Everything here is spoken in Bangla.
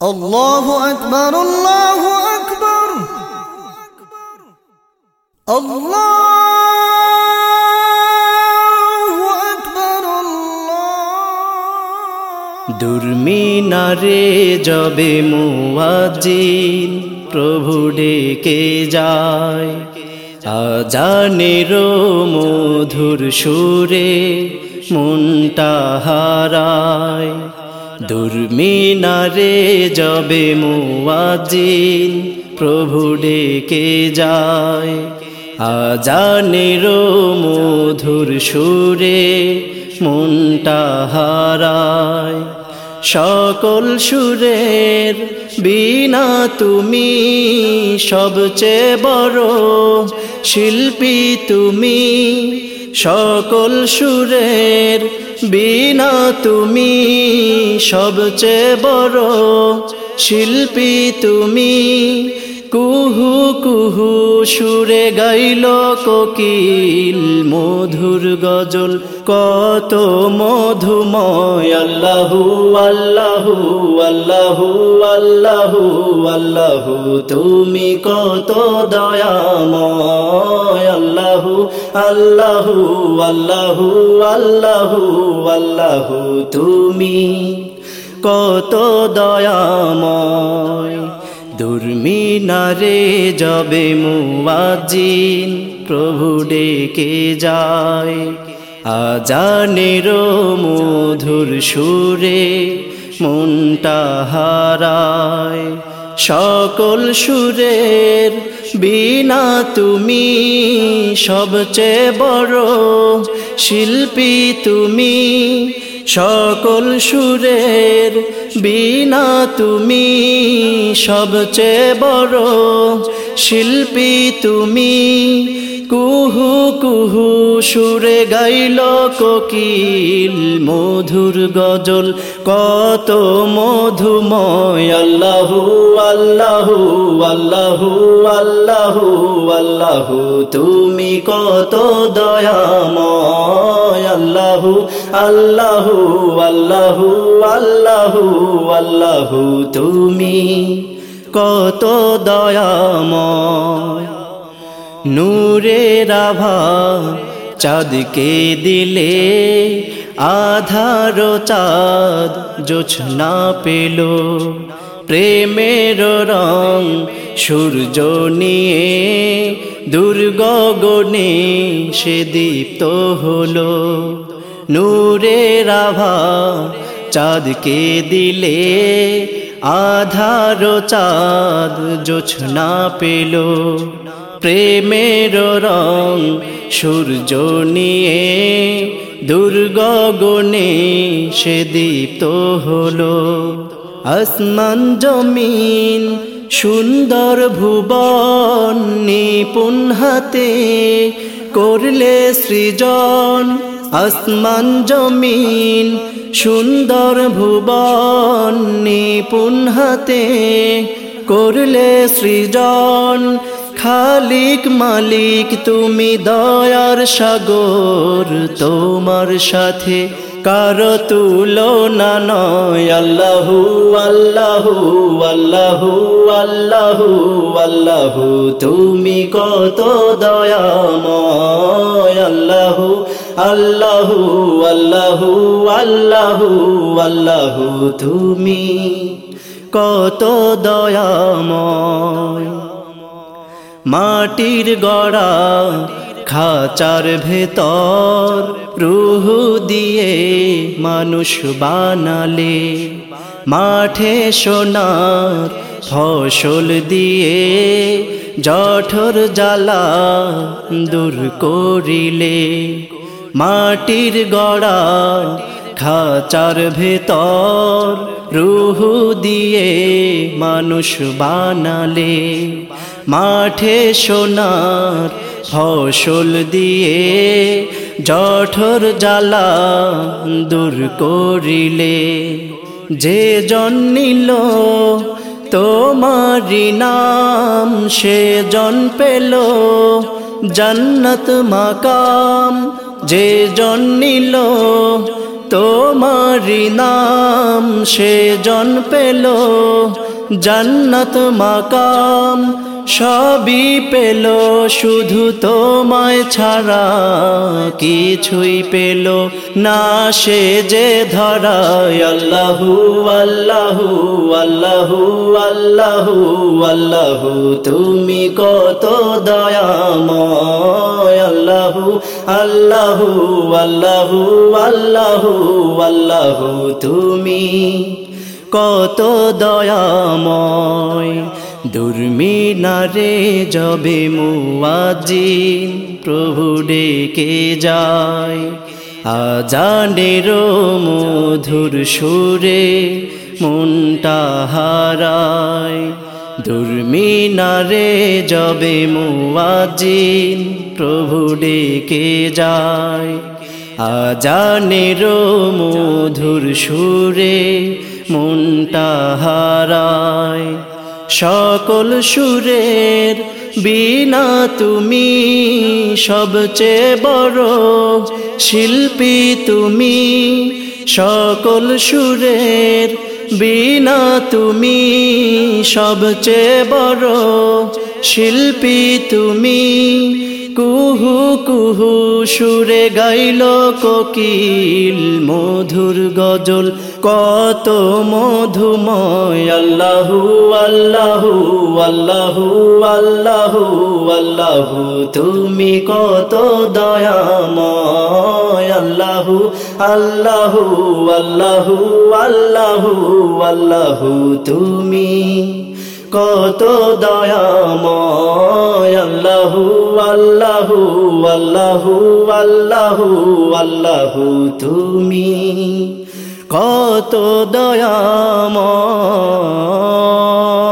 আল্লাহু আকবার আল্লাহু আকবার। আল্লাহু আকবার দুর্মিনারে যাবে মুয়াজিন প্রভু ডেকে যায়। আজানের মধুর সুরে মনটা হারায় দুর্মিনারে যবে মুয়াজিন প্রভু ডেকে যায়। আজানের মধুর সুরে মনটা হারায়। সকল সুরের বিনা তুমি সবচেয়ে বড় শিল্পী তুমি। সকল সুরের বিনা তুমি সবচেয়ে বড় শিল্পী তুমি। কুহু কুহু সুরে গাইল কোকিল মধুর গজল। কত মধুময়, আল্লাহু আল্লাহু আল্লাহু আল্লাহু আল্লাহু, তুমি কত দয়াময়। আল্লাহু আল্লাহু আল্লাহু আল্লাহু আল্লাহু, তুমি কত দয়াময়। দুর্মিনারে যবে মুওয়াজিন প্রভু ডেকে যায়। আজানের মধুর সুরে মনটা হারায়। সকল সুরের বিনা তুমি, সবচেয়ে বড় শিল্পী তুমি। সকল সুরের বিনা তুমি সবচেয়ে বড় শিল্পী তুমি। কুহু কুহু সুরে গাইল কোকিল মধুর গজল, কত মধুময়, আল্লাহু আল্লাহু আল্লাহু আল্লাহু আল্লাহু, তুমি কত দয়াময়, আল্লাহু আল্লাহু আল্লাহু আল্লাহু আল্লাহু, তুমি কত দয়াময়। নূরে রাভা চাঁদকে দিলে, আধার চাঁদ জোছনা পেল। প্রেমের রং সূর্য নিয়ে দুর্গগণে সে দীপ্ত হলো। নূরে আভা চাঁদকে দিলে আধার চাঁদ জোছনা পেল। প্রেমের রং সূর্য নিয়ে দুর্গগণে সে দীপ্ত হলো। আসমান জমিন সুন্দর ভুবন, নিপুণ হাতে করলে সৃজন আসমান জমিন, সুন্দর ভুবন নিপুণ হাতে করলে সৃজন। খালিক মালিক, তুমি দয়ার সাগর, তোমার সাথে কার তুলনা নয়। আল্লাহু আল্লাহু আল্লাহু আল্লাহু আল্লাহু, তুমি কত দয়াময়। আল্লাহু আল্লাহু আল্লাহু আল্লাহু আল্লাহু তুমি। কত দয়াময়। মাটির গড়া খাচার ভেতর রুহ দিয়ে মানুষ বানালে। মাঠে সোনার ফসল দিয়ে জঠর জ্বালা দূর করিলে। মাটির গড়া খাচার ভেতর রুহ দিয়ে মানুষ বানালে। মাঠে সোনার ফসল দিয়ে জঠর জ্বালা দূর করিলে। যে জন্মিল তোমারি নাম, সে জন পেল জান্নাত মাকাম যে জন নিল তোমারি নাম সে জন পেল জান্নাত মাকাম। সবই পেল, শুধু তোমায় ছাড়া কিছুই পেল না, সে যে ধরায় আল্লাহু আল্লাহু আল্লাহু আল্লাহু আল্লাহু, তুমি কত দয়াময়, আল্লাহু আল্লাহু আল্লাহু আল্লাহু আল্লাহু, তুমি কত দয়াময় দুর্মিনারে যবে মুয়াজিন প্রভু ডেকে যায়। আজানের মধুর সুরে মনটা হারায়। দুর্মিনারে যবে মুয়াজিন প্রভু ডেকে যায়। আজানের মধুর সুরে মনটা হারায়। সকল সুরের বিনা তুমি, সবচেয়ে বড় শিল্পী তুমি। সকল সুরের বিনা তুমি, সবচেয়ে বড় শিল্পী তুমি। কুহু কুহু সুরে গাইল কোকিল মধুর গজল। কত মধুময়, আল্লাহু আল্লাহু আল্লাহু আল্লাহু আল্লাহু, তুমি কত দয়াময়। আল্লাহু আল্লাহু আল্লাহু আল্লাহু আল্লাহু, তুমি কত দয়াময়। আল্লাহু আল্লাহু আল্লাহু আল্লাহু আল্লাহু তুমি। কত দয়াময়।